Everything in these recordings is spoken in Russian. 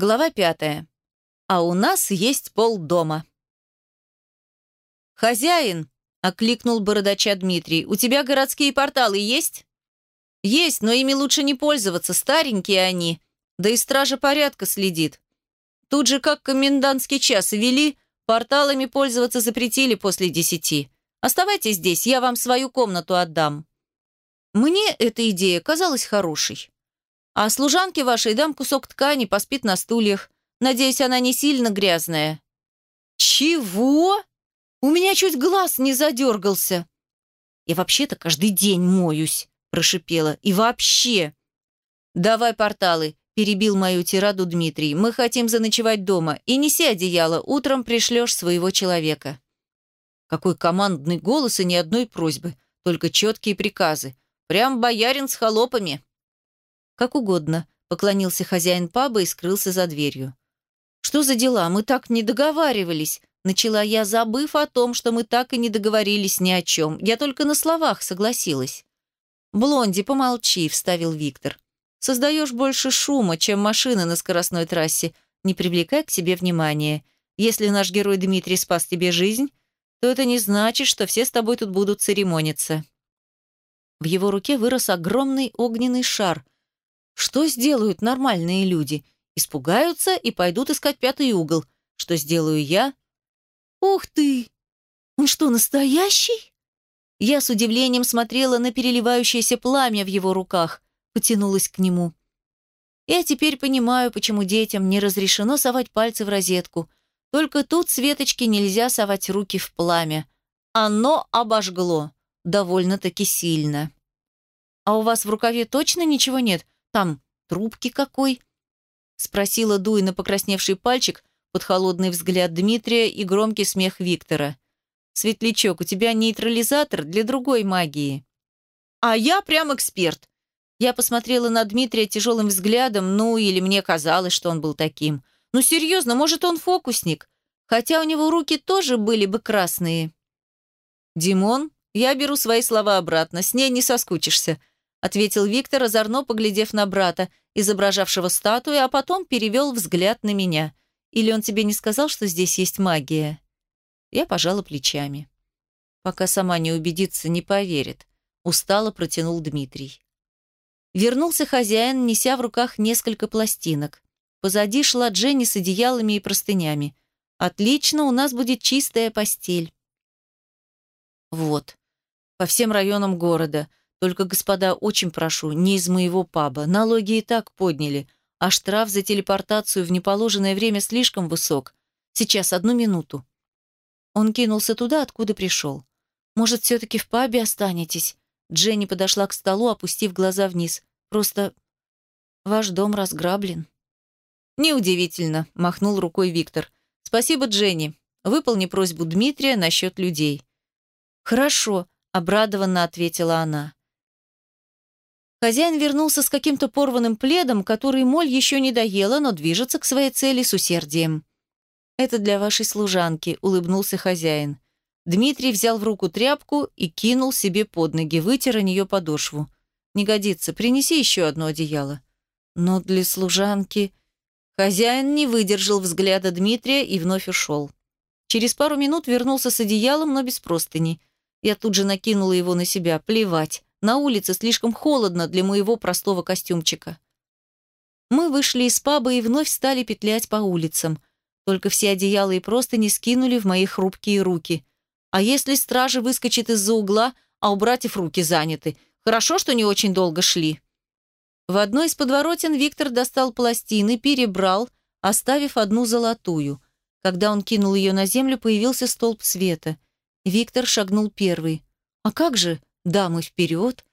Глава пятая. А у нас есть полдома. «Хозяин!» — окликнул бородача Дмитрий. «У тебя городские порталы есть?» «Есть, но ими лучше не пользоваться, старенькие они. Да и стража порядка следит. Тут же как комендантский час вели, порталами пользоваться запретили после десяти. Оставайтесь здесь, я вам свою комнату отдам». Мне эта идея казалась хорошей. А служанке вашей дам кусок ткани, поспит на стульях. Надеюсь, она не сильно грязная». «Чего?» У меня чуть глаз не задергался. «Я вообще-то каждый день моюсь», – прошипела. «И вообще...» «Давай порталы», – перебил мою тираду Дмитрий. «Мы хотим заночевать дома. И неси одеяло, утром пришлешь своего человека». Какой командный голос и ни одной просьбы, только четкие приказы. Прям боярин с холопами. «Как угодно», — поклонился хозяин паба и скрылся за дверью. «Что за дела? Мы так не договаривались», — начала я, забыв о том, что мы так и не договорились ни о чем. Я только на словах согласилась. «Блонди, помолчи», — вставил Виктор. «Создаешь больше шума, чем машины на скоростной трассе. Не привлекай к себе внимания. Если наш герой Дмитрий спас тебе жизнь, то это не значит, что все с тобой тут будут церемониться». В его руке вырос огромный огненный шар — что сделают нормальные люди? Испугаются и пойдут искать пятый угол. Что сделаю я? Ух ты! Он что, настоящий? Я с удивлением смотрела на переливающееся пламя в его руках, потянулась к нему. Я теперь понимаю, почему детям не разрешено совать пальцы в розетку. Только тут Светочке нельзя совать руки в пламя. Оно обожгло. Довольно-таки сильно. «А у вас в рукаве точно ничего нет?» Там трубки какой?» Спросила, дуя на покрасневший пальчик, под холодный взгляд Дмитрия и громкий смех Виктора. «Светлячок, у тебя нейтрализатор для другой магии». «А я прям эксперт». Я посмотрела на Дмитрия тяжелым взглядом, ну или мне казалось, что он был таким. «Ну серьезно, может, он фокусник? Хотя у него руки тоже были бы красные». «Димон, я беру свои слова обратно, с ней не соскучишься», ответил Виктор, озорно поглядев на брата, изображавшего статую, а потом перевел взгляд на меня. Или он тебе не сказал, что здесь есть магия? Я пожала плечами. Пока сама не убедится, не поверит. Устало протянул Дмитрий. Вернулся хозяин, неся в руках несколько пластинок. Позади шла Дженни с одеялами и простынями. «Отлично, у нас будет чистая постель». Вот. По всем районам города. Только, господа, очень прошу, не из моего паба. Налоги и так подняли, а штраф за телепортацию в неположенное время слишком высок. Сейчас, одну минуту». Он кинулся туда, откуда пришел. «Может, все-таки в пабе останетесь?» Дженни подошла к столу, опустив глаза вниз. «Просто ваш дом разграблен». «Неудивительно», — махнул рукой Виктор. «Спасибо, Дженни. Выполни просьбу Дмитрия насчет людей». «Хорошо», — обрадованно ответила она. Хозяин вернулся с каким-то порванным пледом, который моль еще не доела, но движется к своей цели с усердием. «Это для вашей служанки», — улыбнулся хозяин. Дмитрий взял в руку тряпку и кинул себе под ноги, вытер о нее подошву. «Не годится, принеси еще одно одеяло». «Но для служанки...» Хозяин не выдержал взгляда Дмитрия и вновь ушел. Через пару минут вернулся с одеялом, но без простыни. Я тут же накинула его на себя. Плевать. На улице слишком холодно для моего простого костюмчика. Мы вышли из паба и вновь стали петлять по улицам. Только все одеяла и просто не скинули в мои хрупкие руки. А если стража выскочит из-за угла, а у братьев руки заняты? Хорошо, что не очень долго шли. В одной из подворотен Виктор достал пластины, перебрал, оставив одну золотую. Когда он кинул ее на землю, появился столб света. Виктор шагнул первый. «А как же?» Дамы вперед.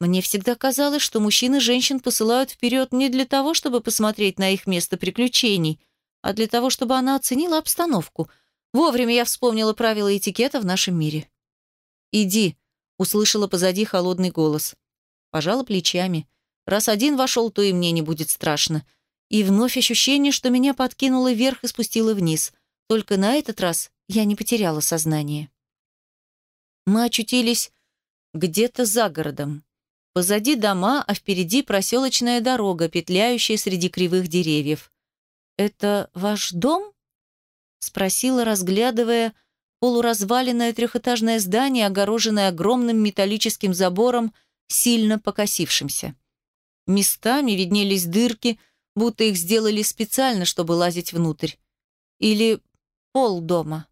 Мне всегда казалось, что мужчины женщин посылают вперед не для того, чтобы посмотреть на их место приключений, а для того, чтобы она оценила обстановку. Вовремя я вспомнила правила этикета в нашем мире. «Иди», — услышала позади холодный голос. Пожала плечами. Раз один вошел, то и мне не будет страшно. И вновь ощущение, что меня подкинуло вверх и спустило вниз. Только на этот раз я не потеряла сознание. Мы очутились где-то за городом. Позади дома, а впереди проселочная дорога, петляющая среди кривых деревьев. это ваш дом?» — спросила, разглядывая полуразваленное трехэтажное здание, огороженное огромным металлическим забором, сильно покосившимся. Местами виднелись дырки, будто их сделали специально, чтобы лазить внутрь. Или пол дома.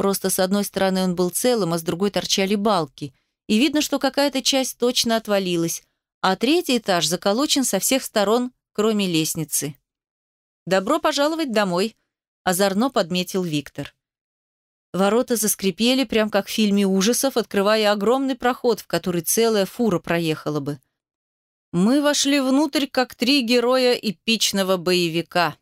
Просто с одной стороны он был целым, а с другой торчали балки. И видно, что какая-то часть точно отвалилась, а третий этаж заколочен со всех сторон, кроме лестницы. «Добро пожаловать домой», – озорно подметил Виктор. Ворота заскрипели, прям как в фильме ужасов, открывая огромный проход, в который целая фура проехала бы. Мы вошли внутрь, как три героя эпичного боевика.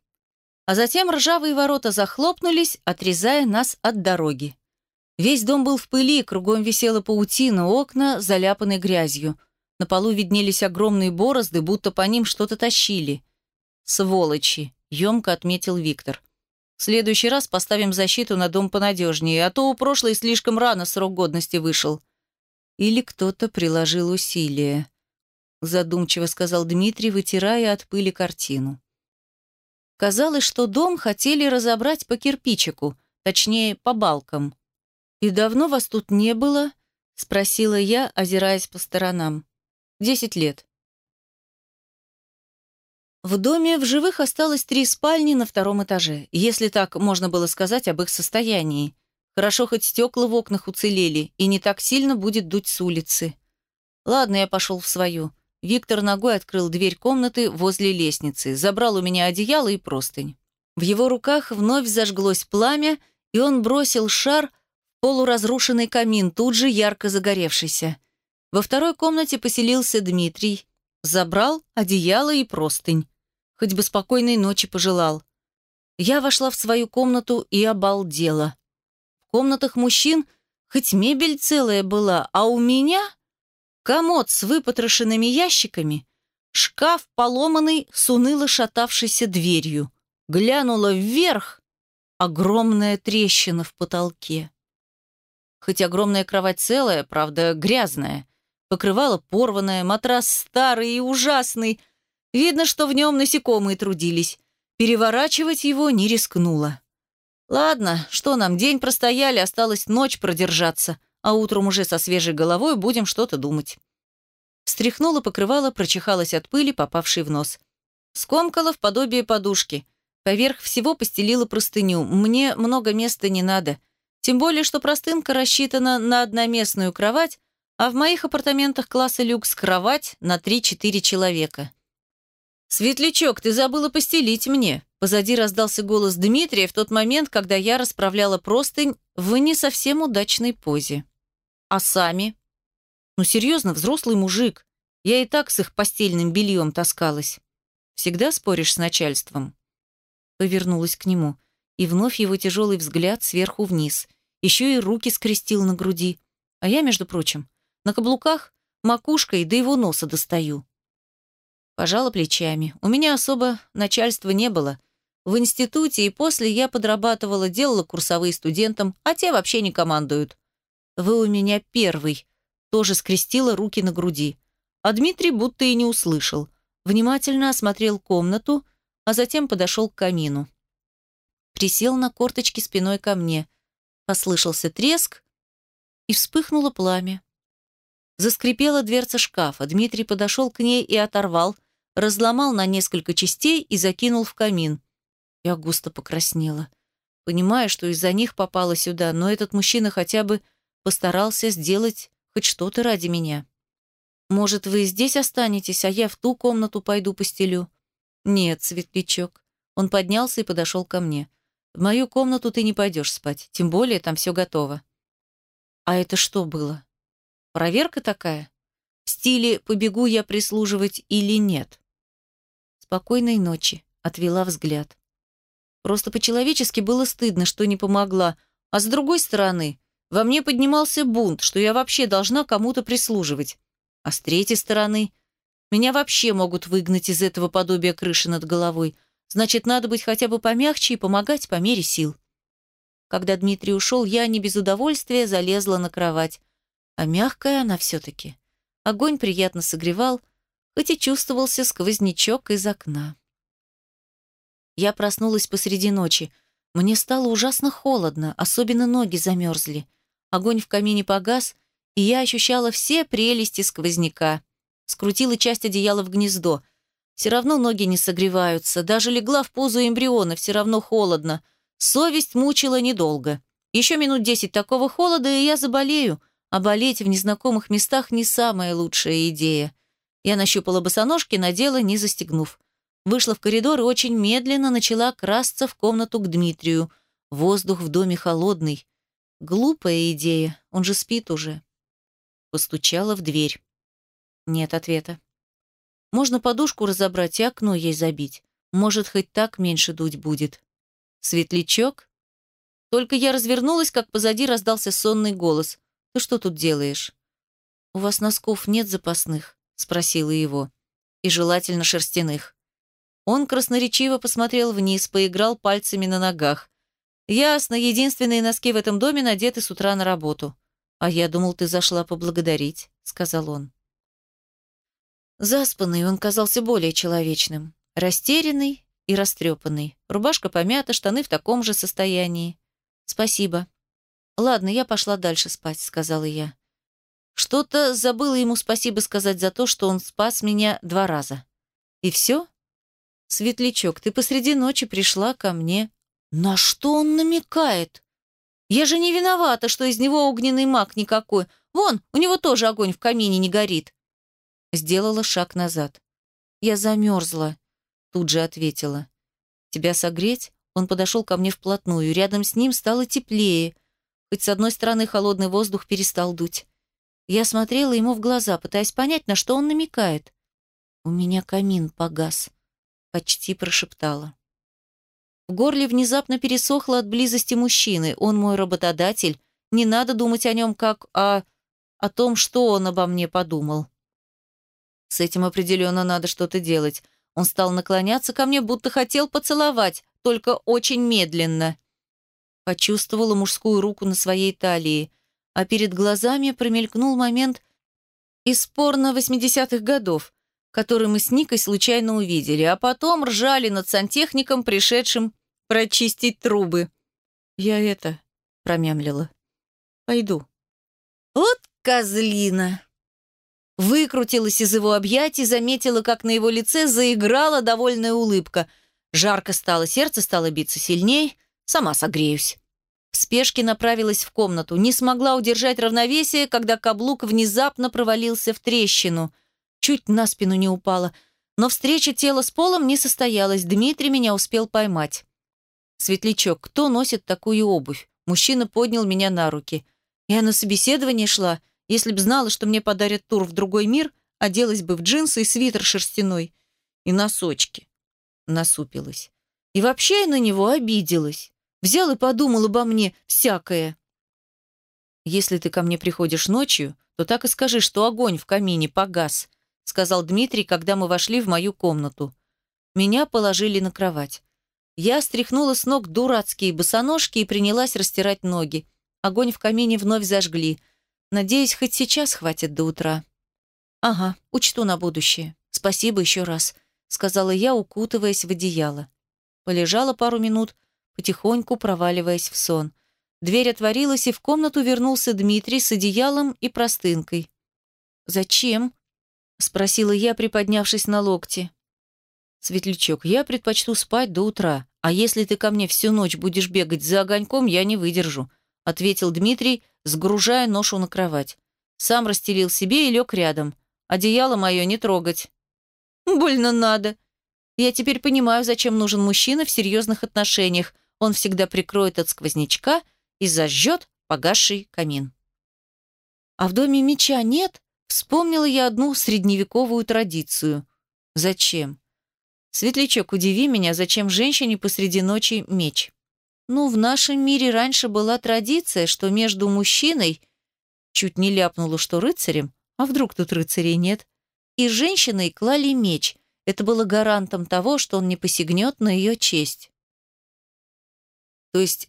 А затем ржавые ворота захлопнулись, отрезая нас от дороги. Весь дом был в пыли, кругом висела паутина, окна заляпаны грязью. На полу виднелись огромные борозды, будто по ним что-то тащили. «Сволочи!» — емко отметил Виктор. В следующий раз поставим защиту на дом понадежнее, а то у прошлой слишком рано срок годности вышел. Или кто-то приложил усилия. Задумчиво сказал Дмитрий, вытирая от пыли картину. Казалось, что дом хотели разобрать по кирпичику, точнее, по балкам. «И давно вас тут не было?» — спросила я, озираясь по сторонам. «Десять лет». В доме в живых осталось три спальни на втором этаже, если так можно было сказать об их состоянии. Хорошо, хоть стекла в окнах уцелели, и не так сильно будет дуть с улицы. Ладно, я пошел в свою. Виктор ногой открыл дверь комнаты возле лестницы, забрал у меня одеяло и простынь. В его руках вновь зажглось пламя, и он бросил шар в полуразрушенный камин, тут же ярко загоревшийся. Во второй комнате поселился Дмитрий, Забрал одеяло и простынь. Хоть бы спокойной ночи пожелал. Я вошла в свою комнату и обалдела. В комнатах мужчин хоть мебель целая была, а у меня комод с выпотрошенными ящиками, шкаф поломанный с уныло шатавшейся дверью. Глянула вверх — огромная трещина в потолке. Хоть огромная кровать целая, правда, грязная. Покрывало порванное, матрас старый и ужасный. Видно, что в нем насекомые трудились. Переворачивать его не рискнула. Ладно, что нам, день простояли, осталось ночь продержаться, а утром уже со свежей головой будем что-то думать. Стряхнула покрывало, прочихалась от пыли, попавшей в нос. Скомкала в подобие подушки. Поверх всего постелила простыню. Мне много места не надо. Тем более, что простынка рассчитана на одноместную кровать, а в моих апартаментах класса люкс кровать на 3-4 человека. «Светлячок, ты забыла постелить мне!» Позади раздался голос Дмитрия в тот момент, когда я расправляла простынь в не совсем удачной позе. «А сами?» «Ну, серьезно, взрослый мужик. Я и так с их постельным бельем таскалась. Всегда споришь с начальством?» Повернулась к нему, и вновь его тяжелый взгляд сверху вниз. Еще и руки скрестил на груди. А я, между прочим, на каблуках макушкой до его носа достаю. Пожала плечами. У меня особо начальства не было. В институте и после я подрабатывала, делала курсовые студентам, а те вообще не командуют. Вы у меня первый. Тоже скрестила руки на груди. А Дмитрий будто и не услышал. Внимательно осмотрел комнату, а затем подошел к камину. Присел на корточки спиной ко мне. Послышался треск, и вспыхнуло пламя. Заскрипела дверца шкафа. Дмитрий подошел к ней и оторвал, разломал на несколько частей и закинул в камин. Я густо покраснела. Понимаю, что из-за них попала сюда, но этот мужчина хотя бы постарался сделать хоть что-то ради меня. Может, вы здесь останетесь, а я в ту комнату пойду постелю? Нет, светлячок. Он поднялся и подошел ко мне. В мою комнату ты не пойдешь спать, тем более там все готово. А это что было? Проверка такая? В стиле «побегу я прислуживать или нет?» «Спокойной ночи», — отвела взгляд. Просто по-человечески было стыдно, что не помогла, а с другой стороны, во мне поднимался бунт, что я вообще должна кому-то прислуживать. А с третьей стороны, меня вообще могут выгнать из этого подобия крыши над головой. Значит, надо быть хотя бы помягче и помогать по мере сил. Когда Дмитрий ушел, я не без удовольствия залезла на кровать а мягкая она все-таки. Огонь приятно согревал, хоть и чувствовался сквознячок из окна. Я проснулась посреди ночи. Мне стало ужасно холодно, особенно ноги замерзли. Огонь в камине погас, и я ощущала все прелести сквозняка. Скрутила часть одеяла в гнездо. Все равно ноги не согреваются. Даже легла в позу эмбриона, все равно холодно. Совесть мучила недолго. Еще минут десять такого холода, и я заболею. А болеть в незнакомых местах не самая лучшая идея. Я нащупала босоножки, надела, не застегнув. Вышла в коридор и очень медленно начала красться в комнату к Дмитрию. Воздух в доме холодный. Глупая идея, он же спит уже. Постучала в дверь. Нет ответа. Можно подушку разобрать и окно ей забить. Может, хоть так меньше дуть будет. Светлячок? Только я развернулась, как позади раздался сонный голос. «Ты что тут делаешь?» «У вас носков нет запасных?» — спросила его. «И желательно шерстяных». Он красноречиво посмотрел вниз, поиграл пальцами на ногах. «Ясно, единственные носки в этом доме надеты с утра на работу». «А я думал, ты зашла поблагодарить», — сказал он. Заспанный он казался более человечным. Растерянный и растрепанный. Рубашка помята, штаны в таком же состоянии. «Спасибо». «Ладно, я пошла дальше спать», — сказала я. Что-то забыла ему спасибо сказать за то, что он спас меня два раза. «И все?» «Светлячок, ты посреди ночи пришла ко мне». «На что он намекает?» «Я же не виновата, что из него огненный маг никакой. Вон, у него тоже огонь в камине не горит». Сделала шаг назад. «Я замерзла», — тут же ответила. «Тебя согреть?» Он подошел ко мне вплотную. Рядом с ним стало теплее. Хоть с одной стороны холодный воздух перестал дуть. Я смотрела ему в глаза, пытаясь понять, на что он намекает. «У меня камин погас», — почти прошептала. В горле внезапно пересохло от близости мужчины. Он мой работодатель. Не надо думать о нем как о... о том, что он обо мне подумал. С этим определенно надо что-то делать. Он стал наклоняться ко мне, будто хотел поцеловать, только очень медленно. Почувствовала мужскую руку на своей талии, а перед глазами промелькнул момент из порно 80-х годов, который мы с Никой случайно увидели, а потом ржали над сантехником, пришедшим прочистить трубы. «Я это...» — промямлила. «Пойду». «Вот козлина!» Выкрутилась из его объятий, заметила, как на его лице заиграла довольная улыбка. Жарко стало, сердце стало биться сильней. Сама согреюсь. В спешке направилась в комнату. Не смогла удержать равновесие, когда каблук внезапно провалился в трещину. Чуть на спину не упала. Но встреча тела с полом не состоялась. Дмитрий меня успел поймать. «Светлячок, кто носит такую обувь?» Мужчина поднял меня на руки. Я на собеседование шла. Если б знала, что мне подарят тур в другой мир, оделась бы в джинсы и свитер шерстяной. И носочки. Насупилась. И вообще я на него обиделась. Взял и подумал обо мне всякое. Если ты ко мне приходишь ночью, то так и скажи, что огонь в камине погас, сказал Дмитрий, когда мы вошли в мою комнату. Меня положили на кровать. Я стряхнула с ног дурацкие босоножки и принялась растирать ноги. Огонь в камине вновь зажгли. Надеюсь, хоть сейчас хватит до утра. Ага, учту на будущее. Спасибо еще раз, сказала я, укутываясь в одеяло. Полежала пару минут, потихоньку проваливаясь в сон. Дверь отворилась, и в комнату вернулся Дмитрий с одеялом и простынкой. «Зачем?» — спросила я, приподнявшись на локте. «Светлячок, я предпочту спать до утра, а если ты ко мне всю ночь будешь бегать за огоньком, я не выдержу ответил Дмитрий, сгружая ношу на кровать. Сам расстелил себе и лег рядом. Одеяло мое не трогать. Больно надо. Я теперь понимаю, зачем нужен мужчина в серьезных отношениях. Он всегда прикроет от сквознячка и зажжет погасший камин. А в доме меча нет? Вспомнила я одну средневековую традицию. Зачем? Светлячок, удиви меня, зачем женщине посреди ночи меч? Ну, в нашем мире раньше была традиция, что между мужчиной, чуть не ляпнула, что рыцарем, а вдруг тут рыцарей нет, и женщиной клали меч. Это было гарантом того, что он не посягнет на ее честь. То есть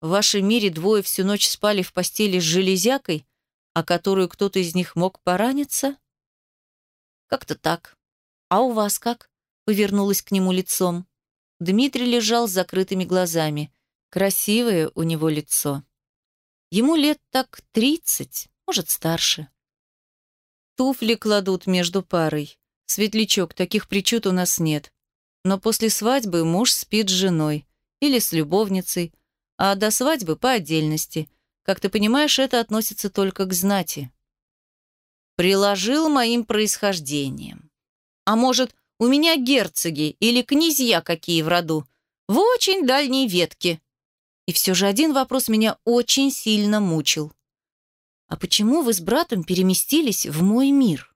в вашем мире двое всю ночь спали в постели с железякой, а которую кто-то из них мог пораниться? Как-то так. А у вас как? Повернулась к нему лицом. Дмитрий лежал с закрытыми глазами. Красивое у него лицо. Ему лет так тридцать, может, старше. Туфли кладут между парой. Светлячок, таких причуд у нас нет. Но после свадьбы муж спит с женой или с любовницей, а до свадьбы по отдельности. Как ты понимаешь, это относится только к знати. Приложил моим происхождением. А может, у меня герцоги или князья какие в роду? В очень дальней ветке. И все же один вопрос меня очень сильно мучил. А почему вы с братом переместились в мой мир?